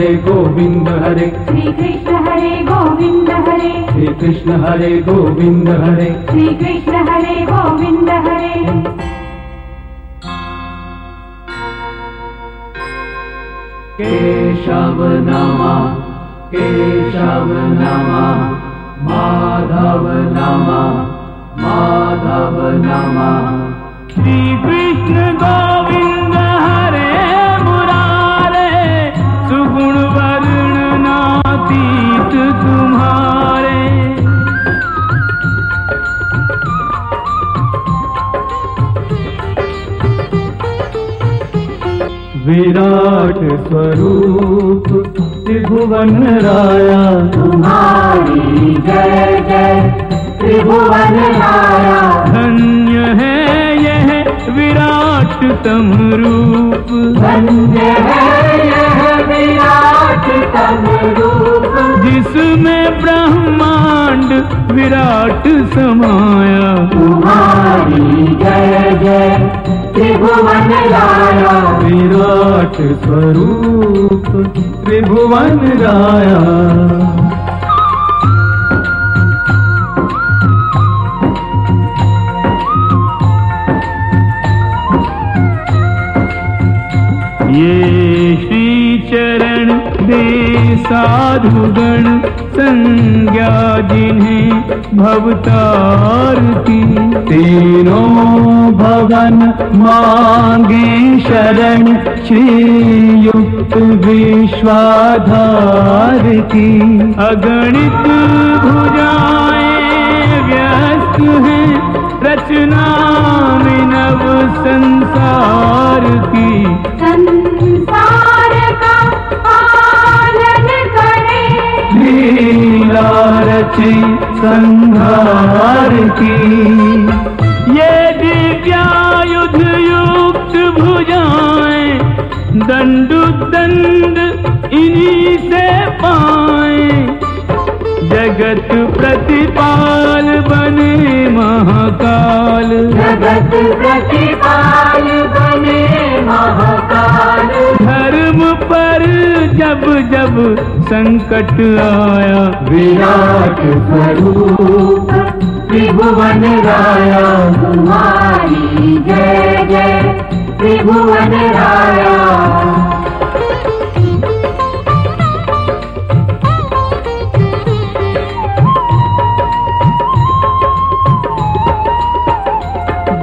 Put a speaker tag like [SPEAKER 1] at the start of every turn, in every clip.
[SPEAKER 1] हरे गोविन्द हरे।
[SPEAKER 2] श्रीकृष्ण हरे गोविन्द हरे।
[SPEAKER 1] श्रीकृष्ण हरे गोविन्द हरे।
[SPEAKER 2] श्रीकृष्ण हरे गोविन्द हरे।
[SPEAKER 1] केशावनामा केशावनामाधाव रामाधाव नामा
[SPEAKER 3] श्रीकृष्ण
[SPEAKER 1] विराट स्वरूप त्रिभुवन राया।
[SPEAKER 2] तुम्हारी जय जय। त्रिभुवन राया।
[SPEAKER 3] धन्य है यह विराट तम रूप
[SPEAKER 2] धन्य है यह विराट तम रूप
[SPEAKER 3] जिसमें ब्रह्मांड विराट समाया।
[SPEAKER 2] तुम्हारी जय जय त्रिभुवन राया।
[SPEAKER 1] विराट स्वरूप त्रिभुवन राया
[SPEAKER 3] ये श्री चरण दे साधुगण संज्ञा जिन्हें भवतार की
[SPEAKER 1] तीनों भवन मांगे शरण श्री युक्त विश्वाधार की
[SPEAKER 3] अगणित भुजाएँ व्यस्त हैं रचना में नव संसार।
[SPEAKER 1] रची संहार की।
[SPEAKER 3] ये दिव्यायुध युक्त भुजाएँ दंड दंड इन्हीं से पाए। जगत प्रतिपाल बने महाकाल।
[SPEAKER 2] जगत प्रतिपाल बने महाकाल।
[SPEAKER 3] जब जब संकट आया।
[SPEAKER 1] विराट स्वरूप
[SPEAKER 2] त्रिभुवन राया। तुम्हारी जय जय त्रिभुवन राया।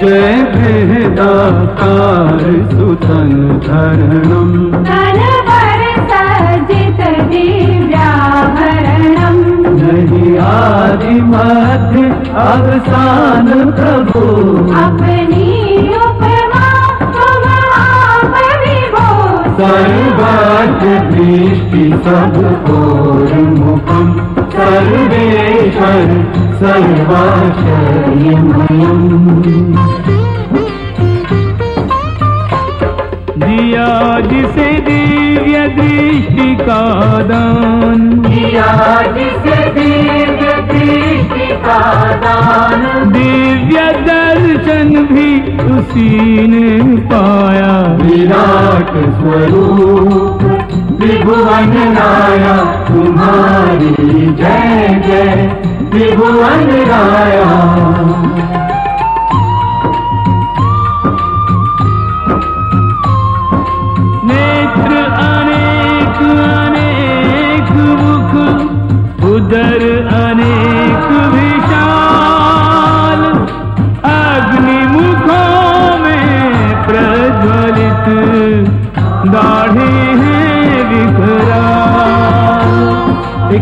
[SPEAKER 1] जय वेदाकार सुतन धरणम अवसान प्रभु।
[SPEAKER 2] अपनी
[SPEAKER 1] सर्वाच दृष्टि सब और मुखम सर्वेश्वर सर्वाश्रयमयम्
[SPEAKER 3] दिया जिसे दिव्य दृष्टि का दान।
[SPEAKER 2] दिया जिसे दिव्य दान।
[SPEAKER 3] दिव्य दर्शन भी उसी ने पाया।
[SPEAKER 1] विराट स्वरूप त्रिभुवन राया तुम्हारी जय जय त्रिभुवन राया।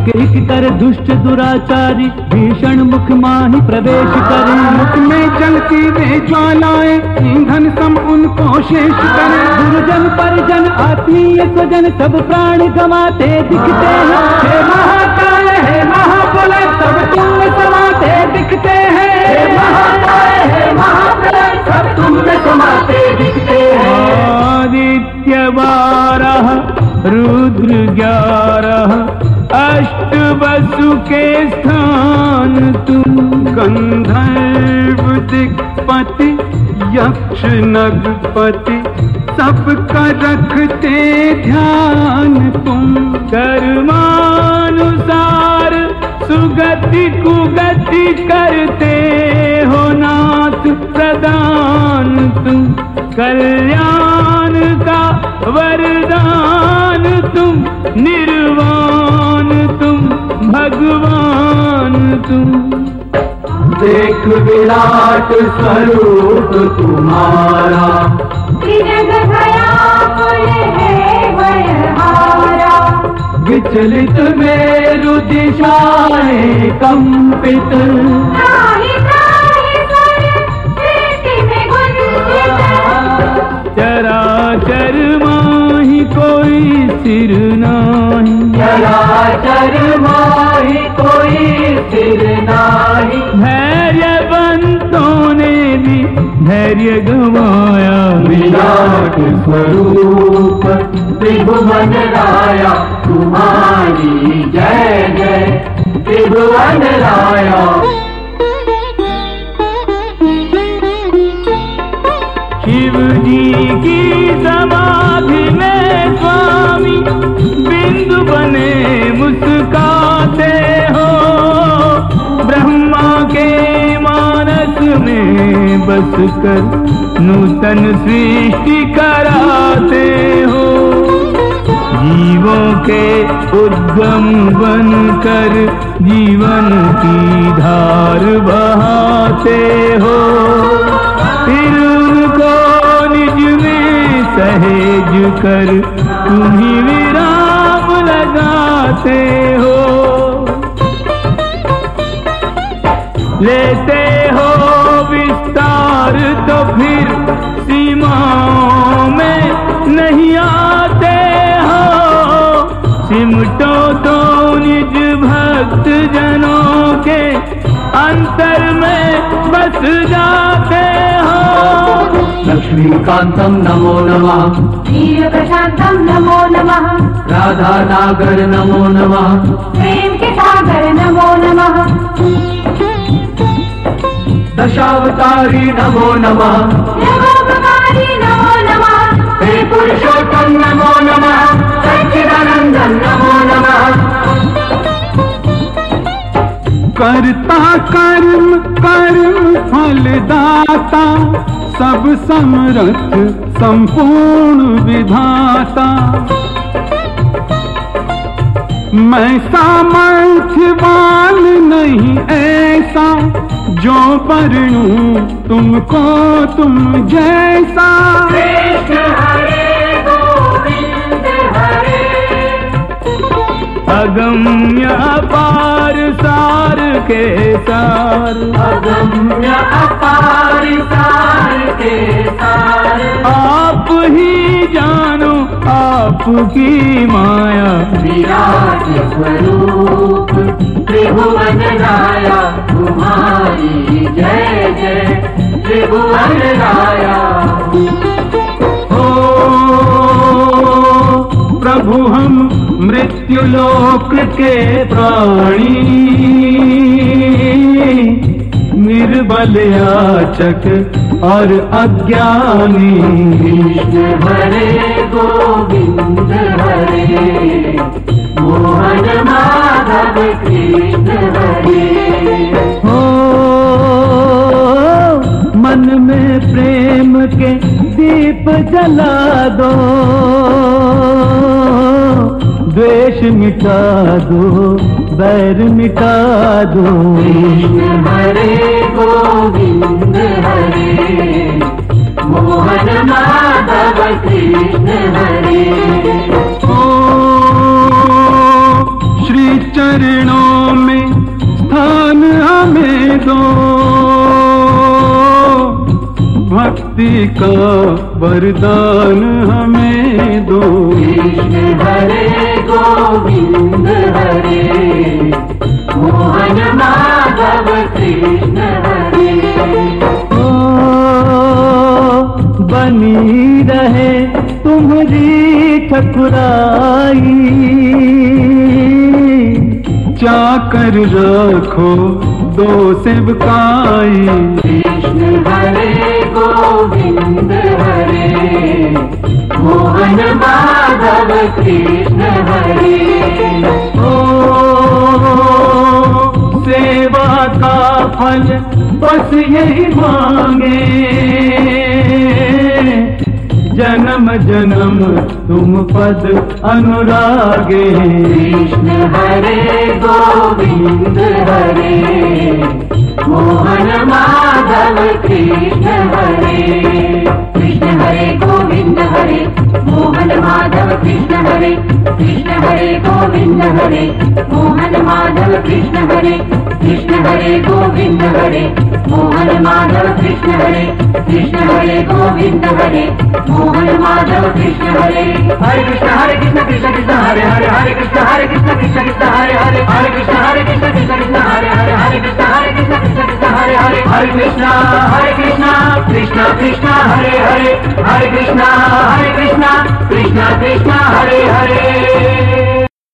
[SPEAKER 1] एक एक कर दुष्ट दुराचारी भीषण मुख माही प्रवेश करे। मुख में जलती वे ज्वालाएँ ईंधन सम उनको शेष करे। गुरुजन परिजन आत्मीय स्वजन सब प्राण गवाते दिखते हैं। हे महाकाल हे महाबल सब तुम में समाते दिखते हैं। हे महाकाल हे महाबल सब तुम में समाते दिखते हैं।
[SPEAKER 3] आदित्य बारह रुद्र ग्यारह अष्ट वसु के स्थान तुम
[SPEAKER 1] गंधर्व दिक्पति यक्ष नगपति सबका रखते ध्यान तुम।
[SPEAKER 3] कर्मानुसार सुगति कुगति करते हो नाथ प्रदान तुम। कल्याण का वरदान तुम, निर्वाण भगवान तू
[SPEAKER 1] देख विराट स्वरूप तुम्हारा। विचलित मेरु दिशाएँ कंपित।
[SPEAKER 2] चरा
[SPEAKER 3] चराचर माही कोई सिर नाही।
[SPEAKER 1] चराचर माही
[SPEAKER 3] धैर्य गवाया।
[SPEAKER 1] विराट स्वरूप त्रिभुवन राया तुम्हारी जय जय त्रिभुवन राया
[SPEAKER 3] शिव जी की समाधि में कर नूतन सृष्टि कराते हो। जीवों के उद्गम बनकर जीवन की धार बहाते हो। फिर उनको निज में सहेज कर तुम्ही विराम लगाते हो। लेते हो विस्तार तो फिर सीमाओं में नहीं आते हो। सिमटो तो निज भक्त जनों के अंतर में बस जाते हो।
[SPEAKER 1] लक्ष्मीकान्तं नमो नमः।
[SPEAKER 2] वीर प्रशांतम नमो नमः।
[SPEAKER 1] राधा नागर नमो नमः।
[SPEAKER 2] प्रेम के सागर नमो नमः।
[SPEAKER 1] दशावतारी नमो नमः।
[SPEAKER 2] नमो नमः।
[SPEAKER 1] हे पुरुषोत्तम नमो नमः। सच्चिदानंदन नमो नमः। करता कर्म कर्म फलदाता सब समरथ संपूर्ण विधाता। मैं सामर्थ्यवान नहीं ऐसा जो परणू तुमको तुम जैसा।
[SPEAKER 3] अगम्य अपार सार के सार।
[SPEAKER 1] अगम्य अपार सार के सार।
[SPEAKER 3] आप ही जानो आपकी माया।
[SPEAKER 1] विराट स्वरूप। त्रिभुवन राया तुम्हारी जय जय त्रिभुवन राया हो प्रभु, हम मृत्युलोक के प्राणी, निर्बल याचक और अज्ञानी। कृष्ण हरे गोविंद हरे मोहन माधव कृष्ण हरे
[SPEAKER 3] हो, मन में प्रेम के दीप जला दो, द्वेष मिटा दो, बैर मिटा दो।
[SPEAKER 1] हरे गोविंद हरे मोहन माधव कृष्ण हरे ओ श्री चरणों में स्थान हमें दो भक्ति का वरदान हमें दो हरे गोविंद हरे मोहन माधव कृष्ण
[SPEAKER 3] ठकुराई
[SPEAKER 1] चाकर रखो दो सेवकाई
[SPEAKER 2] कृष्ण हरे गोविंद हरे। मोहन माधव कृष्ण हरे।
[SPEAKER 1] ओ सेवा का फल बस यही मांगे। जन्म जन्म तुम पद अनुरागे।
[SPEAKER 2] कृष्ण हरे गोविंद हरे, मोहन माधव कृष्ण हरे। कृष्ण हरे गोविंद हरे। मोहन माधव कृष्ण हरे कृष्ण हरे गोविंद हरे मोहन माधव कृष्ण हरे कृष्ण हरे गोविंद हरे मोहन माधव कृष्ण हरे कृष्ण हरे गोविंद हरे मोहन माधव कृष्ण हरे हरे कृष्ण हरे कृष्ण कृष्ण कृष्ण हरे हरे हरे कृष्ण हरे कृष्ण कृष्ण कृष्ण हरे हरे हरे कृष्ण हरे कृष्ण कृष्ण कृष्ण हरे हरे हरे कृष्ण हरे कृष्ण कृष्ण कृष्ण हरे हरे हरे कृष्ण हरे कृष्ण कृष्ण कृष्ण हरे हरे हरे कृष्ण हरे कृष्ण कृष्णा कृष्णा हरे हरे।